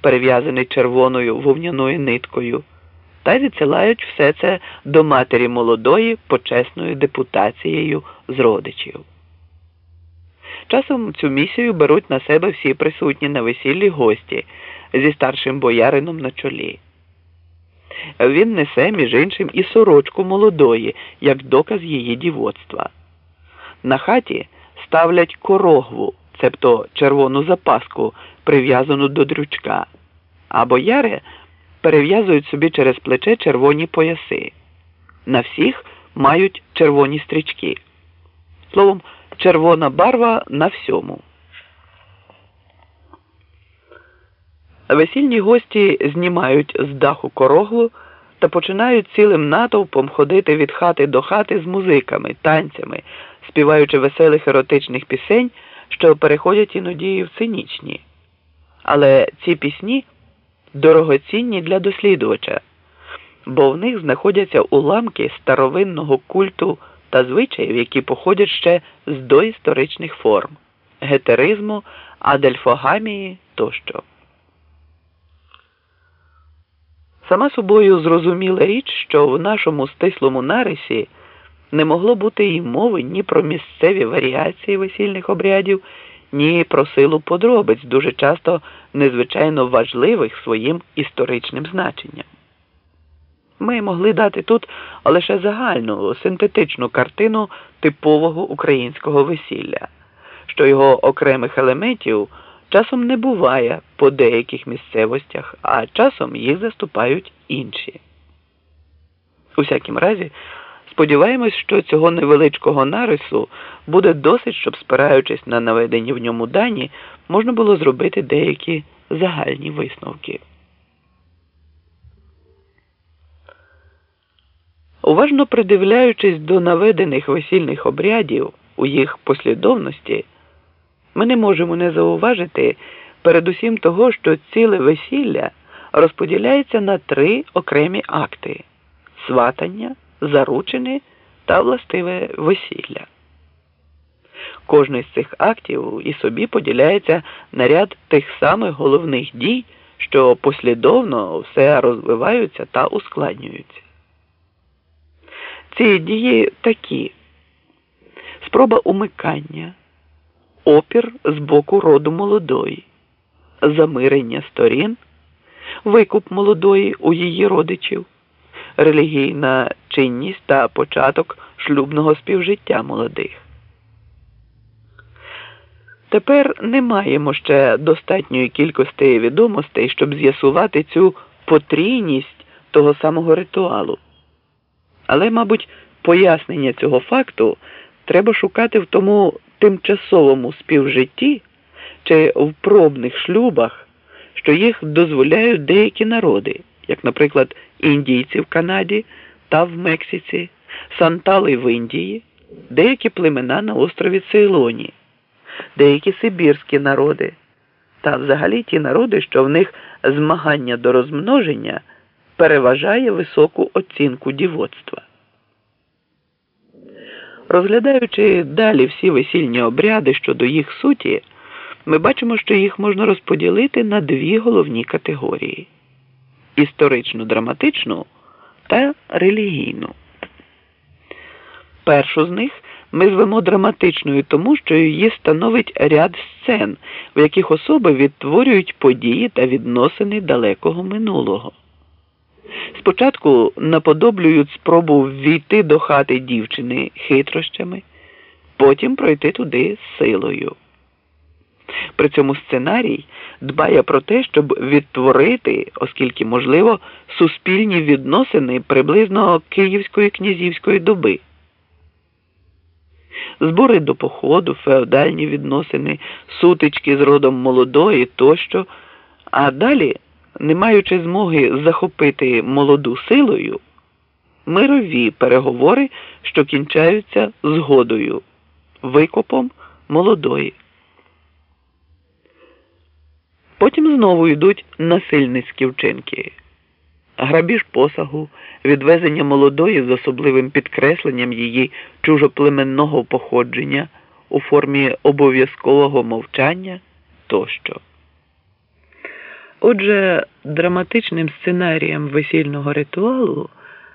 перев'язаний червоною вовняною ниткою, та відсилають все це до матері молодої почесною депутацією з родичів. Часом цю місію беруть на себе всі присутні на весіллі гості зі старшим боярином на чолі. Він несе, між іншим, і сорочку молодої, як доказ її дівоцтва. На хаті ставлять корогву, цебто червону запаску, прив'язану до дрючка, а бояри перев'язують собі через плече червоні пояси. На всіх мають червоні стрічки. Словом, червона барва на всьому. Весільні гості знімають з даху короглу та починають цілим натовпом ходити від хати до хати з музиками, танцями, співаючи веселих еротичних пісень, що переходять іноді в цинічні. Але ці пісні дорогоцінні для дослідувача, бо в них знаходяться уламки старовинного культу та звичаїв, які походять ще з доісторичних форм гетеризму, адельфогамії тощо. Сама собою зрозуміла річ, що в нашому стислому нарисі не могло бути і мови ні про місцеві варіації весільних обрядів, ні про силу подробиць, дуже часто незвичайно важливих своїм історичним значенням. Ми могли дати тут лише загальну синтетичну картину типового українського весілля, що його окремих елементів часом не буває по деяких місцевостях, а часом їх заступають інші. У всякім разі, сподіваємось, що цього невеличкого нарису буде досить, щоб, спираючись на наведені в ньому дані, можна було зробити деякі загальні висновки. Уважно придивляючись до наведених весільних обрядів у їх послідовності, ми не можемо не зауважити передусім того, що ціле весілля розподіляється на три окремі акти сватання, заручини та властиве весілля. Кожний з цих актів і собі поділяється на ряд тих самих головних дій, що послідовно все розвиваються та ускладнюються. Ці дії такі спроба умикання, опір з боку роду молодої, замирення сторін, викуп молодої у її родичів, релігійна чинність та початок шлюбного співжиття молодих. Тепер не маємо ще достатньої кількості відомостей, щоб з'ясувати цю потрійність того самого ритуалу. Але, мабуть, пояснення цього факту треба шукати в тому тимчасовому співжитті чи в пробних шлюбах, що їх дозволяють деякі народи, як, наприклад, індійці в Канаді та в Мексиці, Сантали в Індії, деякі племена на острові Цейлоні, деякі сибірські народи, та взагалі ті народи, що в них змагання до розмноження переважає високу оцінку дівоцтва. Розглядаючи далі всі весільні обряди щодо їх суті, ми бачимо, що їх можна розподілити на дві головні категорії історично драматичну та релігійну. Першу з них ми звемо драматичною тому, що її становить ряд сцен, в яких особи відтворюють події та відносини далекого минулого. Спочатку наподоблюють спробу ввійти до хати дівчини хитрощами, потім пройти туди силою. При цьому сценарій дбає про те, щоб відтворити, оскільки можливо, суспільні відносини приблизно Київської князівської доби. Збори до походу, феодальні відносини, сутички з родом молодої тощо, а далі не маючи змоги захопити молоду силою, мирові переговори, що кінчаються згодою, викопом молодої. Потім знову йдуть насильницькі вчинки, грабіж посагу, відвезення молодої з особливим підкресленням її чужоплеменного походження у формі обов'язкового мовчання тощо. Отже, драматичним сценарієм весільного ритуалу